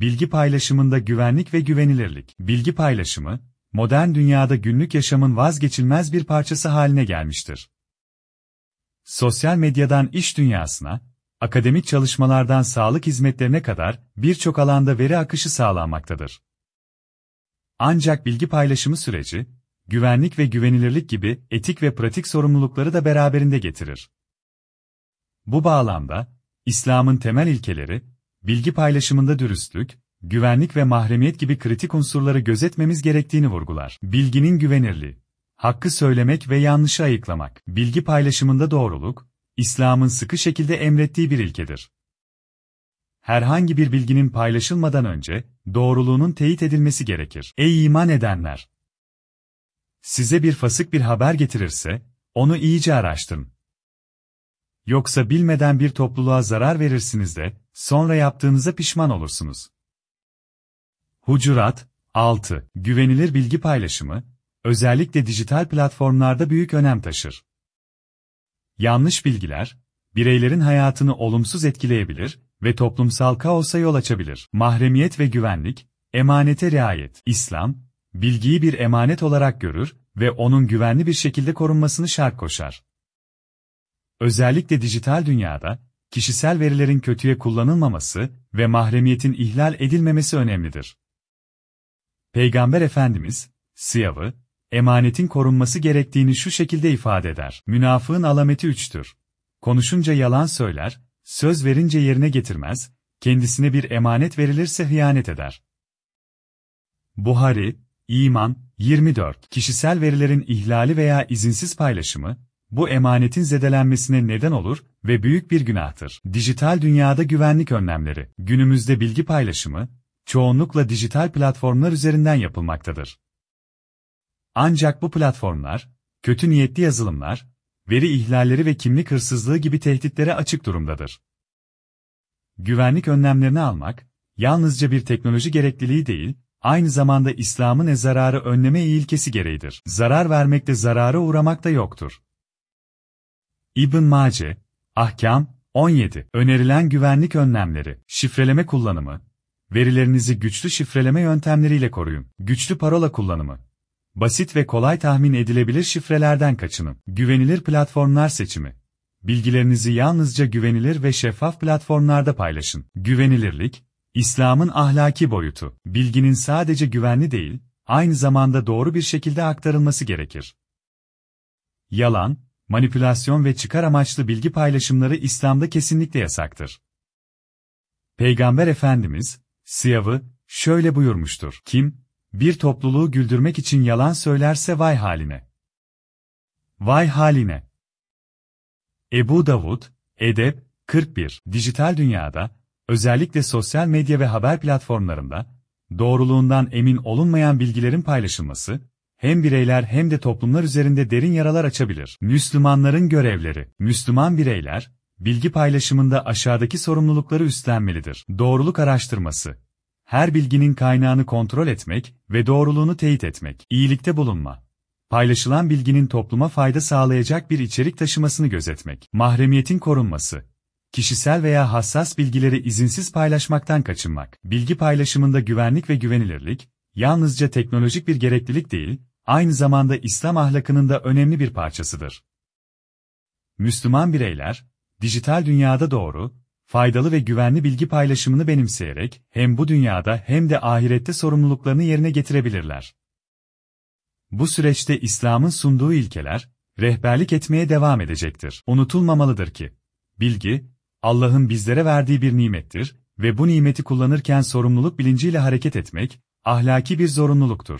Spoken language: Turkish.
Bilgi paylaşımında güvenlik ve güvenilirlik. Bilgi paylaşımı, modern dünyada günlük yaşamın vazgeçilmez bir parçası haline gelmiştir. Sosyal medyadan iş dünyasına, akademik çalışmalardan sağlık hizmetlerine kadar birçok alanda veri akışı sağlanmaktadır. Ancak bilgi paylaşımı süreci, güvenlik ve güvenilirlik gibi etik ve pratik sorumlulukları da beraberinde getirir. Bu bağlamda, İslam'ın temel ilkeleri, bilgi paylaşımında dürüstlük, güvenlik ve mahremiyet gibi kritik unsurları gözetmemiz gerektiğini vurgular. Bilginin güvenirliği, hakkı söylemek ve yanlışı ayıklamak, bilgi paylaşımında doğruluk, İslam'ın sıkı şekilde emrettiği bir ilkedir. Herhangi bir bilginin paylaşılmadan önce, doğruluğunun teyit edilmesi gerekir. Ey iman edenler! Size bir fasık bir haber getirirse, onu iyice araştırın. Yoksa bilmeden bir topluluğa zarar verirsiniz de, sonra yaptığınıza pişman olursunuz. Hucurat 6. Güvenilir bilgi paylaşımı, özellikle dijital platformlarda büyük önem taşır. Yanlış bilgiler, bireylerin hayatını olumsuz etkileyebilir ve toplumsal kaosa yol açabilir. Mahremiyet ve güvenlik, emanete riayet. İslam, bilgiyi bir emanet olarak görür ve onun güvenli bir şekilde korunmasını şart koşar. Özellikle dijital dünyada, kişisel verilerin kötüye kullanılmaması ve mahremiyetin ihlal edilmemesi önemlidir. Peygamber Efendimiz, siyavı, emanetin korunması gerektiğini şu şekilde ifade eder. Münafığın alameti üçtür. Konuşunca yalan söyler, söz verince yerine getirmez, kendisine bir emanet verilirse hıyanet eder. Buhari, İman, 24. Kişisel verilerin ihlali veya izinsiz paylaşımı, bu emanetin zedelenmesine neden olur ve büyük bir günahtır. Dijital dünyada güvenlik önlemleri, günümüzde bilgi paylaşımı, çoğunlukla dijital platformlar üzerinden yapılmaktadır. Ancak bu platformlar, kötü niyetli yazılımlar, veri ihlalleri ve kimlik hırsızlığı gibi tehditlere açık durumdadır. Güvenlik önlemlerini almak, yalnızca bir teknoloji gerekliliği değil, aynı zamanda İslam'ın e zararı önleme ilkesi gereğidir. Zarar vermekte zarara uğramak da yoktur. İbn Mace, Ahkam, 17. Önerilen güvenlik önlemleri, şifreleme kullanımı, verilerinizi güçlü şifreleme yöntemleriyle koruyun. Güçlü parola kullanımı, basit ve kolay tahmin edilebilir şifrelerden kaçının. Güvenilir platformlar seçimi, bilgilerinizi yalnızca güvenilir ve şeffaf platformlarda paylaşın. Güvenilirlik, İslam'ın ahlaki boyutu, bilginin sadece güvenli değil, aynı zamanda doğru bir şekilde aktarılması gerekir. Yalan, manipülasyon ve çıkar amaçlı bilgi paylaşımları İslam'da kesinlikle yasaktır. Peygamber Efendimiz, Siyav'ı, şöyle buyurmuştur. Kim, bir topluluğu güldürmek için yalan söylerse vay haline. Vay haline. Ebu Davud, Edep, 41. Dijital dünyada, özellikle sosyal medya ve haber platformlarında, doğruluğundan emin olunmayan bilgilerin paylaşılması, hem bireyler hem de toplumlar üzerinde derin yaralar açabilir. Müslümanların görevleri, Müslüman bireyler, bilgi paylaşımında aşağıdaki sorumlulukları üstlenmelidir. Doğruluk araştırması, her bilginin kaynağını kontrol etmek ve doğruluğunu teyit etmek, iyilikte bulunma, paylaşılan bilginin topluma fayda sağlayacak bir içerik taşımasını gözetmek, mahremiyetin korunması, kişisel veya hassas bilgileri izinsiz paylaşmaktan kaçınmak, bilgi paylaşımında güvenlik ve güvenilirlik, yalnızca teknolojik bir gereklilik değil, aynı zamanda İslam ahlakının da önemli bir parçasıdır. Müslüman bireyler, dijital dünyada doğru, faydalı ve güvenli bilgi paylaşımını benimseyerek, hem bu dünyada hem de ahirette sorumluluklarını yerine getirebilirler. Bu süreçte İslam'ın sunduğu ilkeler, rehberlik etmeye devam edecektir. Unutulmamalıdır ki, bilgi, Allah'ın bizlere verdiği bir nimettir ve bu nimeti kullanırken sorumluluk bilinciyle hareket etmek, ahlaki bir zorunluluktur.